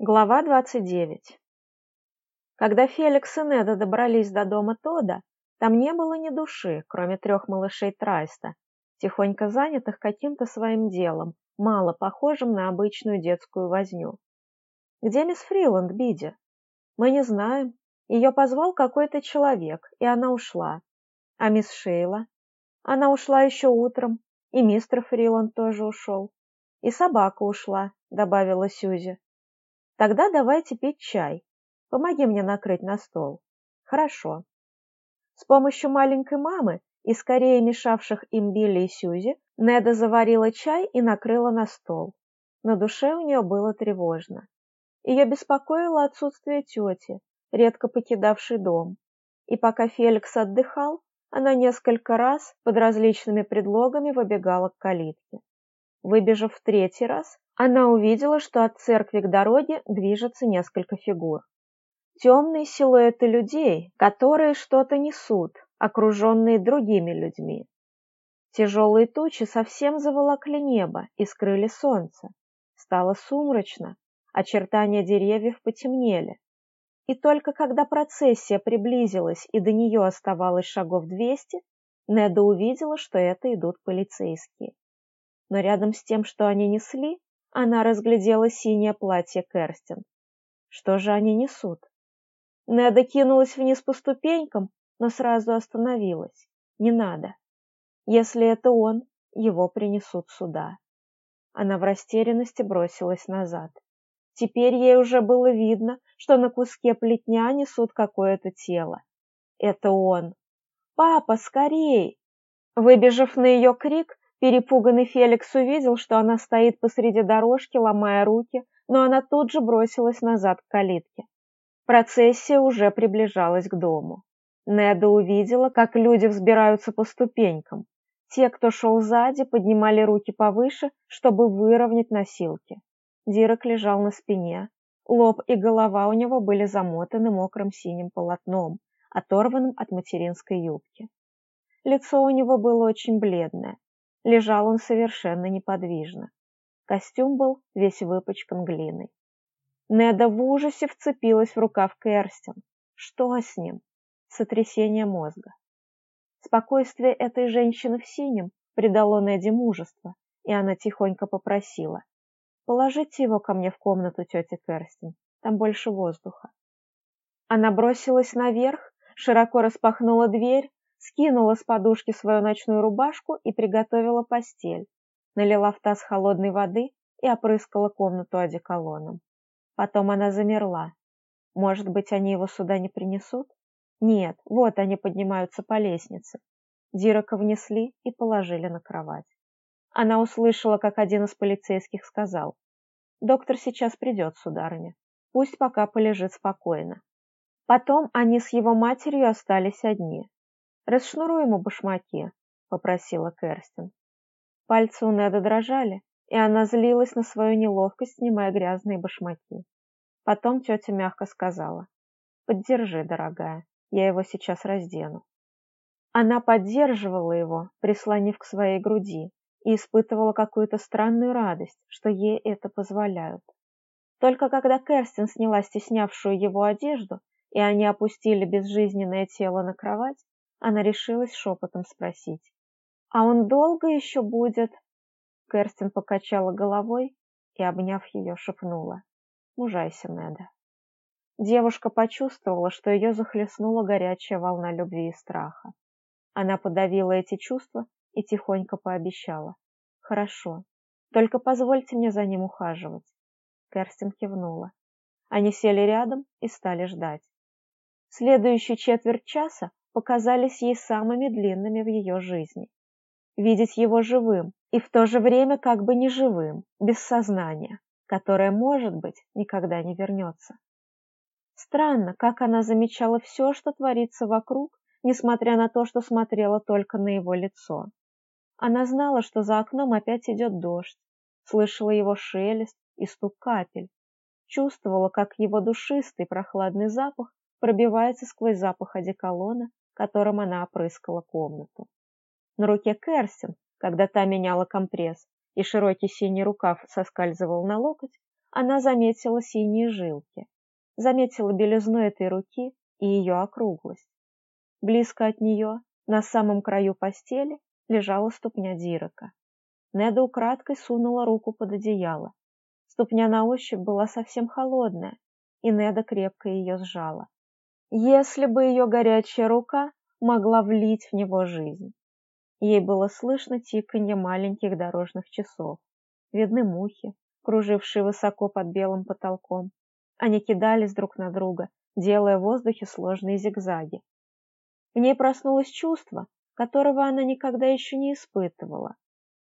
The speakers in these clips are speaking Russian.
Глава 29 Когда Феликс и Неда добрались до дома Тода, там не было ни души, кроме трех малышей Трайста, тихонько занятых каким-то своим делом, мало похожим на обычную детскую возню. «Где мисс Фриланд, Биди?» «Мы не знаем. Ее позвал какой-то человек, и она ушла. А мисс Шейла?» «Она ушла еще утром, и мистер Фриланд тоже ушел. И собака ушла», — добавила Сьюзи. Тогда давайте пить чай. Помоги мне накрыть на стол. Хорошо. С помощью маленькой мамы и скорее мешавших им Билли и Сьюзи, Неда заварила чай и накрыла на стол. На душе у нее было тревожно. Ее беспокоило отсутствие тети, редко покидавшей дом. И пока Феликс отдыхал, она несколько раз под различными предлогами выбегала к калитке. Выбежав в третий раз, она увидела, что от церкви к дороге движется несколько фигур. Темные силуэты людей, которые что-то несут, окруженные другими людьми. Тяжелые тучи совсем заволокли небо и скрыли солнце. Стало сумрачно, очертания деревьев потемнели. И только когда процессия приблизилась и до нее оставалось шагов двести, Неда увидела, что это идут полицейские. Но рядом с тем, что они несли, она разглядела синее платье Керстин. Что же они несут? Неда кинулась вниз по ступенькам, но сразу остановилась. Не надо. Если это он, его принесут сюда. Она в растерянности бросилась назад. Теперь ей уже было видно, что на куске плетня несут какое-то тело. Это он. «Папа, скорей!» Выбежав на ее крик, Перепуганный Феликс увидел, что она стоит посреди дорожки, ломая руки, но она тут же бросилась назад к калитке. Процессия уже приближалась к дому. Неда увидела, как люди взбираются по ступенькам. Те, кто шел сзади, поднимали руки повыше, чтобы выровнять носилки. Дирок лежал на спине. Лоб и голова у него были замотаны мокрым синим полотном, оторванным от материнской юбки. Лицо у него было очень бледное, Лежал он совершенно неподвижно. Костюм был весь выпачкан глиной. Неда в ужасе вцепилась в рукав Керстин. Что с ним? Сотрясение мозга. Спокойствие этой женщины в синем придало Неде мужество, и она тихонько попросила. «Положите его ко мне в комнату, тетя Керстин, там больше воздуха». Она бросилась наверх, широко распахнула дверь скинула с подушки свою ночную рубашку и приготовила постель, налила в таз холодной воды и опрыскала комнату одеколоном. Потом она замерла. Может быть, они его сюда не принесут? Нет, вот они поднимаются по лестнице. Дирака внесли и положили на кровать. Она услышала, как один из полицейских сказал, «Доктор сейчас придет, сударыня. Пусть пока полежит спокойно». Потом они с его матерью остались одни. «Расшнуруй ему башмаки», — попросила Керстин. Пальцы у Неда дрожали, и она злилась на свою неловкость, снимая грязные башмаки. Потом тетя мягко сказала, «Поддержи, дорогая, я его сейчас раздену». Она поддерживала его, прислонив к своей груди, и испытывала какую-то странную радость, что ей это позволяют. Только когда Керстин сняла стеснявшую его одежду, и они опустили безжизненное тело на кровать, она решилась шепотом спросить. «А он долго еще будет?» Керстин покачала головой и, обняв ее, шепнула. «Мужайся, Неда». Девушка почувствовала, что ее захлестнула горячая волна любви и страха. Она подавила эти чувства и тихонько пообещала. «Хорошо, только позвольте мне за ним ухаживать». Керстин кивнула. Они сели рядом и стали ждать. Следующую четверть часа показались ей самыми длинными в ее жизни. Видеть его живым и в то же время как бы неживым, без сознания, которое, может быть, никогда не вернется. Странно, как она замечала все, что творится вокруг, несмотря на то, что смотрела только на его лицо. Она знала, что за окном опять идет дождь, слышала его шелест и стук капель, чувствовала, как его душистый прохладный запах пробивается сквозь запах одеколона которым она опрыскала комнату. На руке Керстин, когда та меняла компресс, и широкий синий рукав соскальзывал на локоть, она заметила синие жилки, заметила белизну этой руки и ее округлость. Близко от нее, на самом краю постели, лежала ступня Дирака. Неда украдкой сунула руку под одеяло. Ступня на ощупь была совсем холодная, и Неда крепко ее сжала. Если бы ее горячая рука могла влить в него жизнь. Ей было слышно тиканье маленьких дорожных часов. Видны мухи, кружившие высоко под белым потолком. Они кидались друг на друга, делая в воздухе сложные зигзаги. В ней проснулось чувство, которого она никогда еще не испытывала.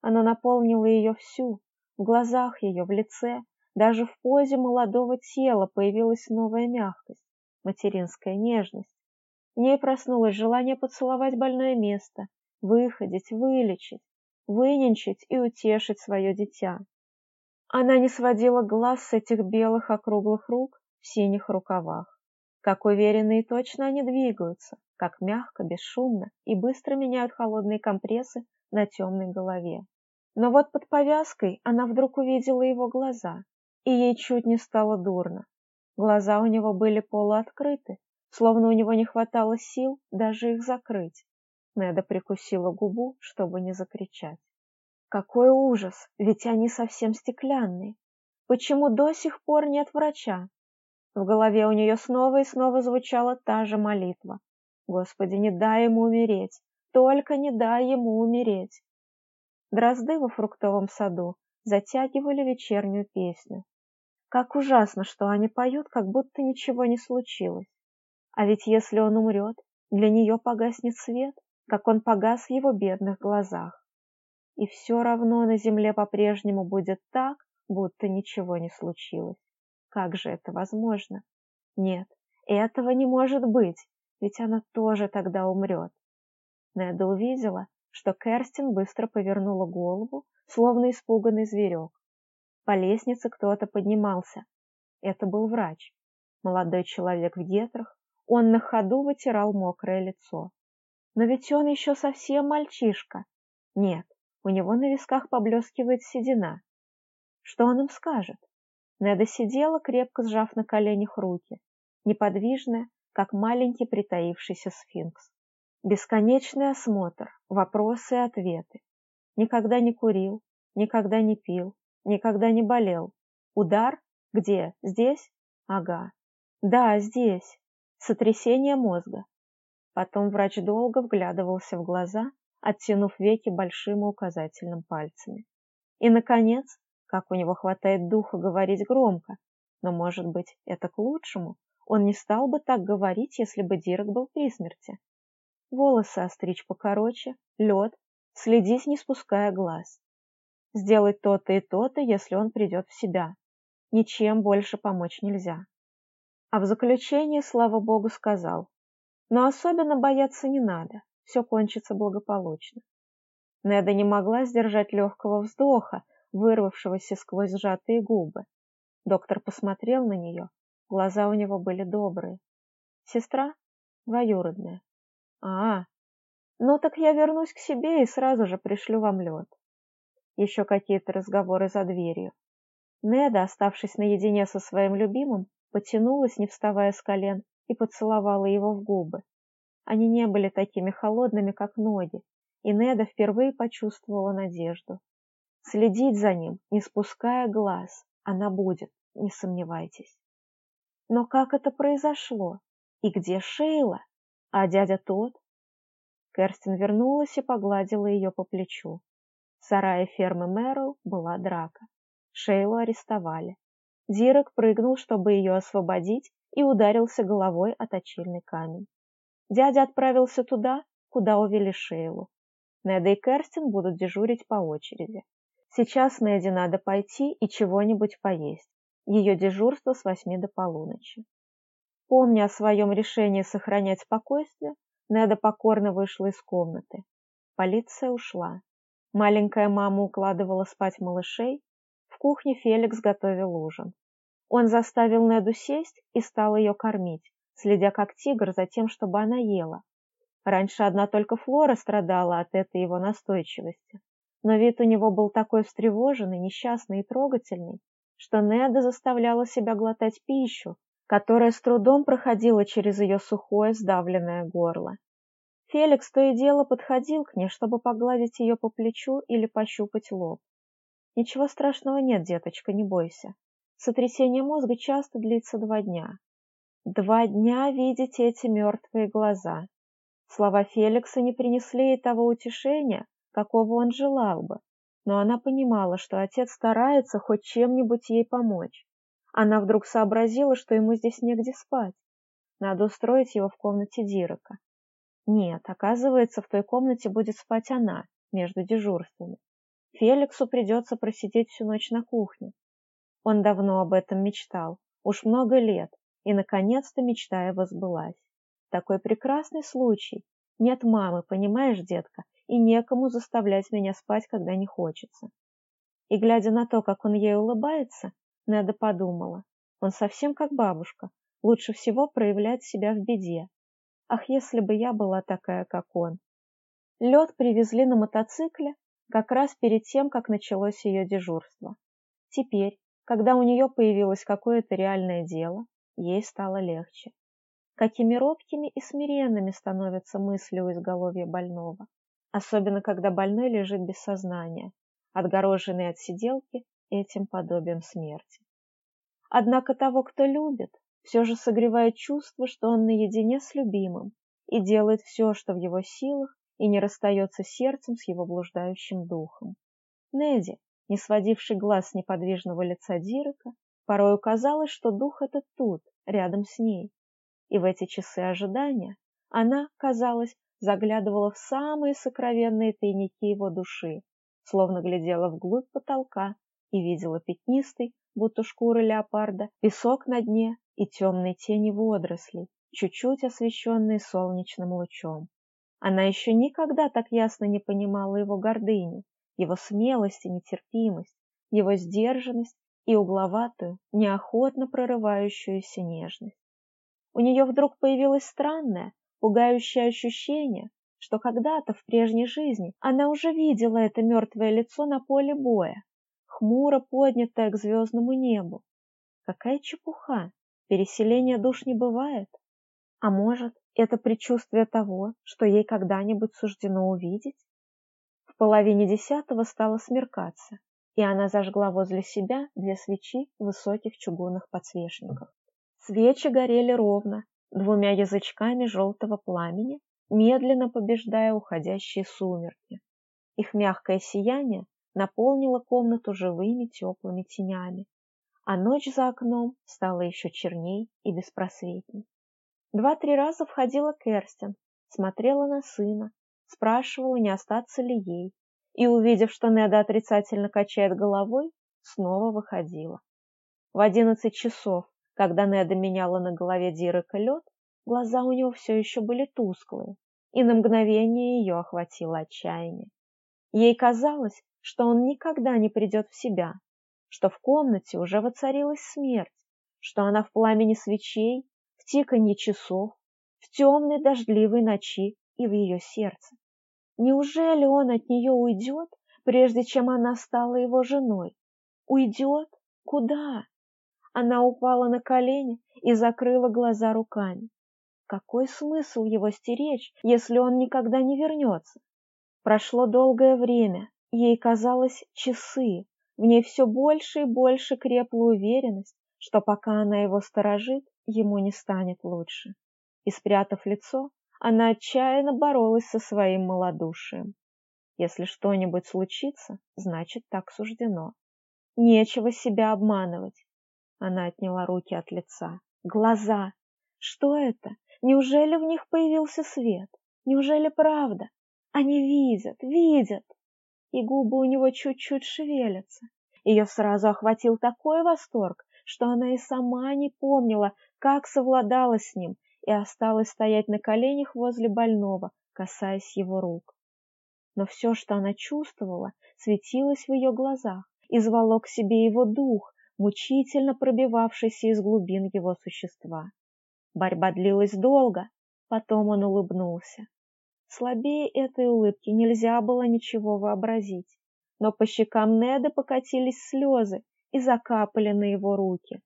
Оно наполнило ее всю, в глазах ее, в лице, даже в позе молодого тела появилась новая мягкость, материнская нежность. В ней проснулось желание поцеловать больное место, выходить, вылечить, выненчить и утешить свое дитя. Она не сводила глаз с этих белых округлых рук в синих рукавах. Как уверенно и точно они двигаются, как мягко, бесшумно и быстро меняют холодные компрессы на темной голове. Но вот под повязкой она вдруг увидела его глаза, и ей чуть не стало дурно. Глаза у него были полуоткрыты, словно у него не хватало сил даже их закрыть. Неда прикусила губу, чтобы не закричать. Какой ужас, ведь они совсем стеклянные. Почему до сих пор нет врача? В голове у нее снова и снова звучала та же молитва. Господи, не дай ему умереть, только не дай ему умереть. Дрозды во фруктовом саду затягивали вечернюю песню. Как ужасно, что они поют, как будто ничего не случилось. А ведь если он умрет, для нее погаснет свет, как он погас в его бедных глазах и все равно на земле по-прежнему будет так, будто ничего не случилось. Как же это возможно? Нет, этого не может быть, ведь она тоже тогда умрет. Неда увидела, что Керстин быстро повернула голову, словно испуганный зверек. По лестнице кто-то поднимался. Это был врач. Молодой человек в гетрах, он на ходу вытирал мокрое лицо. Но ведь он еще совсем мальчишка. Нет, у него на висках поблескивает седина. Что он им скажет? Неда сидела, крепко сжав на коленях руки, неподвижная, как маленький притаившийся сфинкс. Бесконечный осмотр, вопросы и ответы. Никогда не курил, никогда не пил, никогда не болел. Удар? Где? Здесь? Ага. Да, здесь. Сотрясение мозга. Потом врач долго вглядывался в глаза, оттянув веки большим и указательным пальцами. И, наконец, как у него хватает духа говорить громко, но, может быть, это к лучшему, он не стал бы так говорить, если бы Дирок был при смерти. Волосы остричь покороче, лед, следить, не спуская глаз. Сделать то-то и то-то, если он придет в себя. Ничем больше помочь нельзя. А в заключение, слава богу, сказал, но особенно бояться не надо все кончится благополучно. Неда не могла сдержать легкого вздоха, вырвавшегося сквозь сжатые губы. Доктор посмотрел на нее, глаза у него были добрые. Сестра? Двоюродная. А, ну так я вернусь к себе и сразу же пришлю вам лед. Еще какие-то разговоры за дверью. Неда, оставшись наедине со своим любимым, потянулась, не вставая с колен, и поцеловала его в губы. Они не были такими холодными, как ноги, и Неда впервые почувствовала надежду. Следить за ним, не спуская глаз, она будет, не сомневайтесь. Но как это произошло? И где Шейла? А дядя тот? Керстин вернулась и погладила ее по плечу. В сарае фермы Мэрил была драка. Шейлу арестовали. Дирек прыгнул, чтобы ее освободить, и ударился головой о точильный камень. Дядя отправился туда, куда увели Шейлу. Неда и Керстин будут дежурить по очереди. Сейчас Неде надо пойти и чего-нибудь поесть. Ее дежурство с восьми до полуночи. Помня о своем решении сохранять спокойствие, Неда покорно вышла из комнаты. Полиция ушла. Маленькая мама укладывала спать малышей. В кухне Феликс готовил ужин. Он заставил Неду сесть и стал ее кормить следя как тигр за тем, чтобы она ела. Раньше одна только Флора страдала от этой его настойчивости, но вид у него был такой встревоженный, несчастный и трогательный, что Неда заставляла себя глотать пищу, которая с трудом проходила через ее сухое сдавленное горло. Феликс то и дело подходил к ней, чтобы погладить ее по плечу или пощупать лоб. «Ничего страшного нет, деточка, не бойся. Сотрясение мозга часто длится два дня. Два дня видеть эти мертвые глаза. Слова Феликса не принесли ей того утешения, какого он желал бы, но она понимала, что отец старается хоть чем-нибудь ей помочь. Она вдруг сообразила, что ему здесь негде спать. Надо устроить его в комнате Дирека. Нет, оказывается, в той комнате будет спать она, между дежурствами. Феликсу придется просидеть всю ночь на кухне. Он давно об этом мечтал, уж много лет, и, наконец-то, мечта его сбылась. Такой прекрасный случай. Нет мамы, понимаешь, детка, и некому заставлять меня спать, когда не хочется. И, глядя на то, как он ей улыбается, Неда подумала, он совсем как бабушка, лучше всего проявлять себя в беде. Ах, если бы я была такая, как он. Лед привезли на мотоцикле как раз перед тем, как началось ее дежурство. Теперь, когда у нее появилось какое-то реальное дело, ей стало легче. Какими робкими и смиренными становятся мысли у изголовья больного особенно когда больной лежит без сознания, отгороженный от сиделки этим подобием смерти. Однако того, кто любит, все же согревает чувство, что он наедине с любимым и делает все, что в его силах, и не расстается сердцем с его блуждающим духом. Неди, не сводивший глаз с неподвижного лица Дирека, порой казалось, что дух этот тут, рядом с ней. И в эти часы ожидания она, казалось, заглядывала в самые сокровенные тайники его души, словно глядела вглубь потолка и видела пятнистый, будто шкура леопарда, песок на дне и темные тени водорослей, чуть-чуть освещенные солнечным лучом. Она еще никогда так ясно не понимала его гордыню, его смелость и нетерпимость, его сдержанность и угловатую, неохотно прорывающуюся нежность. У нее вдруг появилось странное, пугающее ощущение, что когда-то в прежней жизни она уже видела это мертвое лицо на поле боя, хмуро поднятое к звездному небу. Какая чепуха! Переселения душ не бывает. А может, это предчувствие того, что ей когда-нибудь суждено увидеть? В половине десятого стало смеркаться, и она зажгла возле себя две свечи высоких чугунных подсвечников. Свечи горели ровно, двумя язычками желтого пламени, медленно побеждая уходящие сумерки. Их мягкое сияние наполнило комнату живыми теплыми тенями, а ночь за окном стала еще черней и беспросветней. Два-три раза входила Керстин, смотрела на сына, спрашивала, не остаться ли ей, и, увидев, что Неда отрицательно качает головой, снова выходила. В одиннадцать часов когда Неда меняла на голове Дирека лед, глаза у него все еще были тусклые, и на мгновение ее охватило отчаяние. Ей казалось, что он никогда не придет в себя, что в комнате уже воцарилась смерть, что она в пламени свечей, в тиканье часов, в темной дождливой ночи и в ее сердце. Неужели он от нее уйдет, прежде чем она стала его женой? Уйдет? Куда? Она упала на колени и закрыла глаза руками. Какой смысл его стеречь, если он никогда не вернется? Прошло долгое время, ей казалось часы, в ней все больше и больше крепла уверенность, что пока она его сторожит, ему не станет лучше. И спрятав лицо, она отчаянно боролась со своим малодушием. Если что-нибудь случится, значит так суждено. Нечего себя обманывать. Она отняла руки от лица. Глаза! Что это? Неужели в них появился свет? Неужели правда? Они видят, видят! И губы у него чуть-чуть шевелятся. Ее сразу охватил такой восторг, что она и сама не помнила, как совладала с ним и осталась стоять на коленях возле больного, касаясь его рук. Но все, что она чувствовала, светилось в ее глазах и звало к себе его дух, мучительно пробивавшийся из глубин его существа. Борьба длилась долго, потом он улыбнулся. Слабее этой улыбки нельзя было ничего вообразить, но по щекам Неда покатились слезы, и закапали на его руки.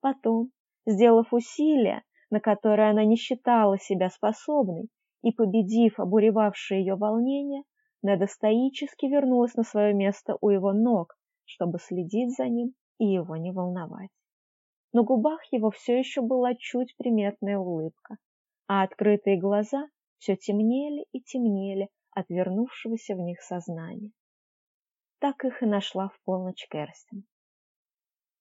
Потом, сделав усилие, на которое она не считала себя способной, и победив обуревавшее ее волнение, Неда стоически вернулась на свое место у его ног, чтобы следить за ним и его не волновать. На губах его все еще была чуть приметная улыбка, а открытые глаза все темнели и темнели от вернувшегося в них сознания. Так их и нашла в полночь Керстин.